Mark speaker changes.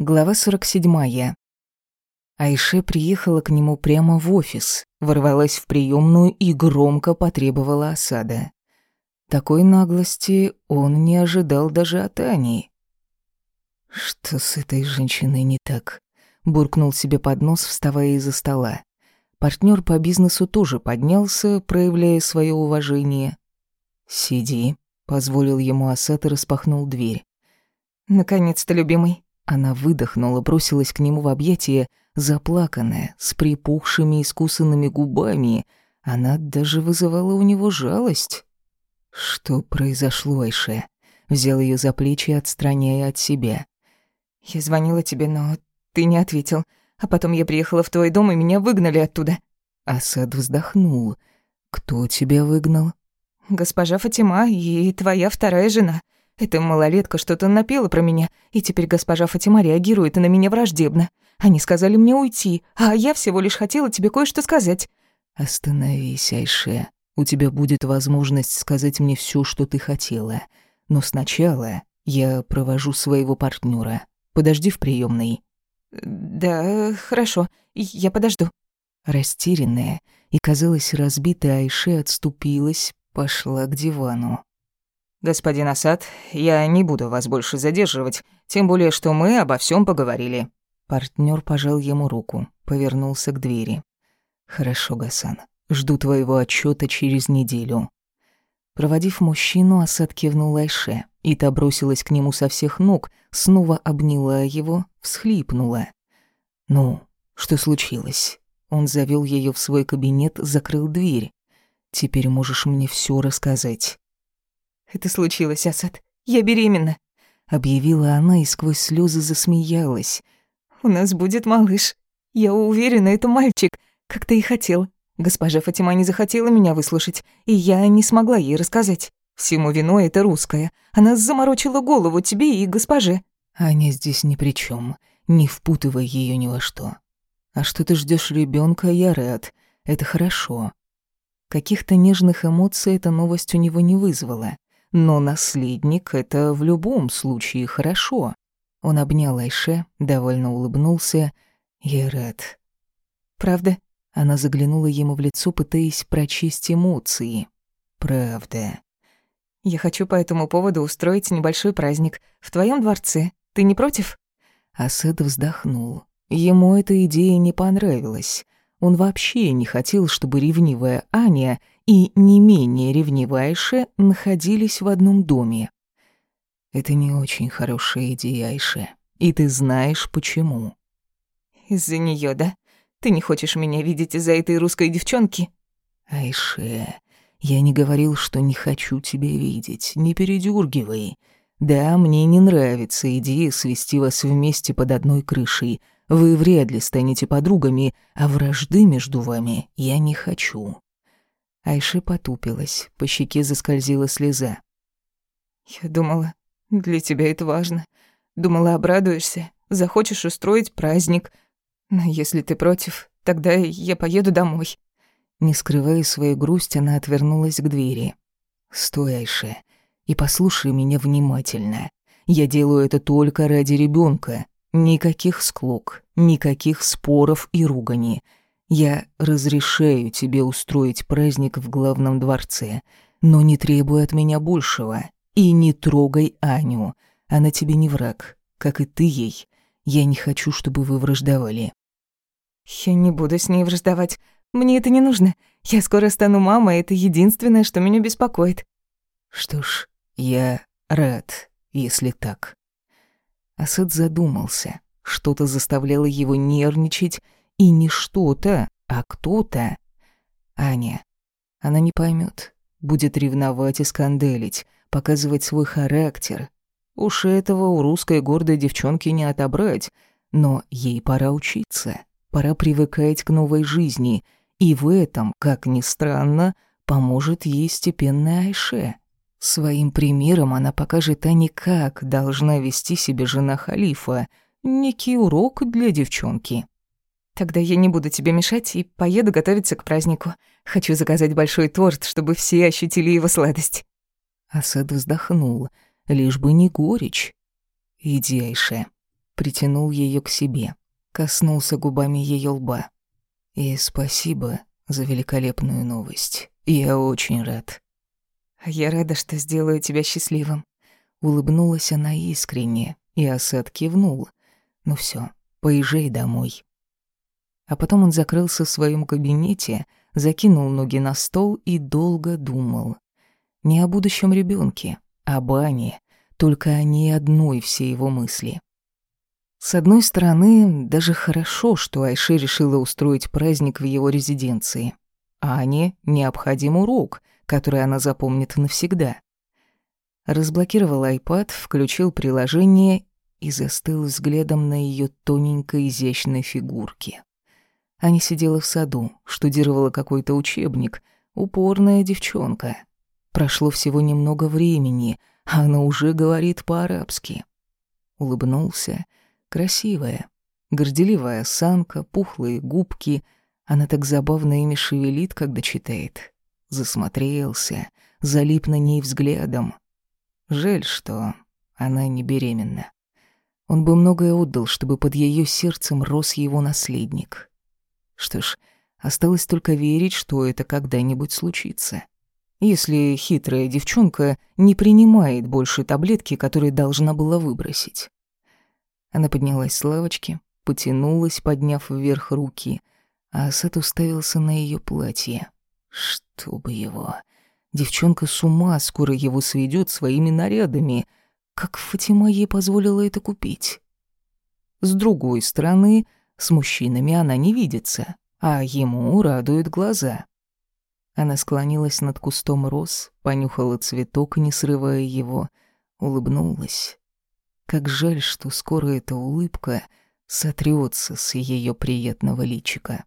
Speaker 1: Глава 47. Айше приехала к нему прямо в офис, ворвалась в приемную и громко потребовала осада. Такой наглости он не ожидал даже от Ани. «Что с этой женщиной не так?» — буркнул себе под нос, вставая из-за стола. Партнер по бизнесу тоже поднялся, проявляя свое уважение. «Сиди», — позволил ему Асад и распахнул дверь.
Speaker 2: «Наконец-то, любимый»,
Speaker 1: она выдохнула, бросилась к нему в объятия, заплаканная, с припухшими искусанными губами. Она даже вызывала у него жалость. Что произошло, Айше? Взял ее за плечи, отстраняя от себя.
Speaker 2: Я звонила тебе, но ты не ответил. А потом я приехала в твой дом, и меня выгнали оттуда.
Speaker 1: Асад вздохнул. Кто тебя выгнал?
Speaker 2: Госпожа Фатима и твоя вторая жена. Эта малолетка что-то напела про меня, и теперь госпожа Фатима реагирует на меня враждебно. Они сказали мне уйти, а я всего лишь хотела тебе кое-что сказать».
Speaker 1: «Остановись, Айше. У тебя будет возможность сказать мне все, что ты хотела. Но сначала я провожу своего партнера. Подожди в приемной.
Speaker 2: «Да, хорошо, я подожду».
Speaker 1: Растерянная и, казалось, разбитая Айше отступилась, пошла к дивану.
Speaker 3: «Господин Асад, я не буду вас больше задерживать, тем более, что мы обо всем поговорили».
Speaker 1: Партнер пожал ему руку, повернулся к двери. «Хорошо, Гасан, жду твоего отчета через неделю». Проводив мужчину, Асад кивнул Айше, и та бросилась к нему со всех ног, снова обняла его, всхлипнула. «Ну, что случилось?» Он завел ее в свой кабинет, закрыл дверь. «Теперь можешь мне все рассказать».
Speaker 2: «Это случилось, Асад. Я беременна», —
Speaker 1: объявила она и сквозь слезы засмеялась.
Speaker 2: «У нас будет малыш. Я уверена, это мальчик, как ты и хотел. Госпожа Фатима не захотела меня выслушать, и я не смогла ей рассказать. Всему виной это русская. Она заморочила голову тебе и госпоже».
Speaker 1: «Аня здесь ни при чем. Не впутывай ее ни во что. А что ты ждешь ребенка, я рад. Это хорошо». Каких-то нежных эмоций эта новость у него не вызвала. Но наследник — это в любом случае хорошо. Он обнял Айше, довольно улыбнулся. «Я рад».
Speaker 2: «Правда?»
Speaker 1: Она заглянула ему в лицо, пытаясь прочесть эмоции. «Правда».
Speaker 2: «Я хочу по этому поводу устроить небольшой праздник в твоем дворце. Ты не против?»
Speaker 1: Асад вздохнул. Ему эта идея не понравилась. Он вообще не хотел, чтобы ревнивая Аня и не менее ревнивая Айше находились в одном доме. Это не очень хорошая идея, Айше, и ты знаешь почему.
Speaker 2: Из-за нее, да? Ты не хочешь меня видеть из-за этой русской девчонки?
Speaker 1: Айше, я не говорил, что не хочу тебя видеть, не передергивай. Да, мне не нравится идея свести вас вместе под одной крышей. Вы вряд ли станете подругами, а вражды между вами я не хочу. Айше потупилась, по щеке заскользила слеза.
Speaker 2: «Я думала, для тебя это важно. Думала, обрадуешься, захочешь устроить праздник. Но если ты против, тогда я поеду домой».
Speaker 1: Не скрывая свою грусть, она отвернулась к двери. «Стой, Айше, и послушай меня внимательно. Я делаю это только ради ребенка. Никаких склок, никаких споров и ругани. Я разрешаю тебе устроить праздник в главном дворце, но не требуй от меня большего. И не трогай Аню. Она тебе не враг, как и ты ей. Я не хочу, чтобы вы враждовали.
Speaker 2: Я не буду с ней враждовать. Мне это не нужно. Я скоро стану мамой, это единственное, что меня беспокоит.
Speaker 1: Что ж, я рад, если так. Асад задумался. Что-то заставляло его нервничать, и не что-то, а кто-то. Аня. Она не поймет, будет ревновать и скандалить, показывать свой характер. Уж этого у русской гордой девчонки не отобрать, но ей пора учиться, пора привыкать к новой жизни, и в этом, как ни странно, поможет ей степенная Айше. Своим примером она покажет Ане, как должна вести себя жена халифа, некий урок для девчонки.
Speaker 2: Тогда я не буду тебе мешать и поеду готовиться к празднику. Хочу заказать большой торт, чтобы все ощутили его сладость».
Speaker 1: Асад вздохнул, лишь бы не горечь. «Иди, Айше. притянул ее к себе, коснулся губами ее лба. «И спасибо за великолепную новость. Я очень рад».
Speaker 2: «Я рада, что сделаю тебя счастливым».
Speaker 1: Улыбнулась она искренне, и Асад кивнул. «Ну все, поезжай домой». А потом он закрылся в своем кабинете, закинул ноги на стол и долго думал. Не о будущем ребенке, а о бане, только о ней одной все его мысли. С одной стороны, даже хорошо, что Айше решила устроить праздник в его резиденции. А Ане необходим урок, который она запомнит навсегда. Разблокировал iPad, включил приложение и застыл взглядом на ее тоненькой изящной фигурке. Аня сидела в саду, штудировала какой-то учебник. Упорная девчонка. Прошло всего немного времени, а она уже говорит по-арабски. Улыбнулся. Красивая. Горделивая осанка, пухлые губки. Она так забавно ими шевелит, когда читает. Засмотрелся, залип на ней взглядом. Жаль, что она не беременна. Он бы многое отдал, чтобы под ее сердцем рос его наследник. Что ж, осталось только верить, что это когда-нибудь случится. Если хитрая девчонка не принимает больше таблетки, которые должна была выбросить. Она поднялась с лавочки, потянулась, подняв вверх руки, а Асад уставился на ее платье. Чтобы его... Девчонка с ума скоро его сведет своими нарядами. Как Фатима ей позволила это купить? С другой стороны, с мужчинами она не видится, а ему радуют глаза. Она склонилась над кустом роз, понюхала цветок, не срывая его, улыбнулась. Как жаль, что скоро эта улыбка сотрется с ее приятного личика.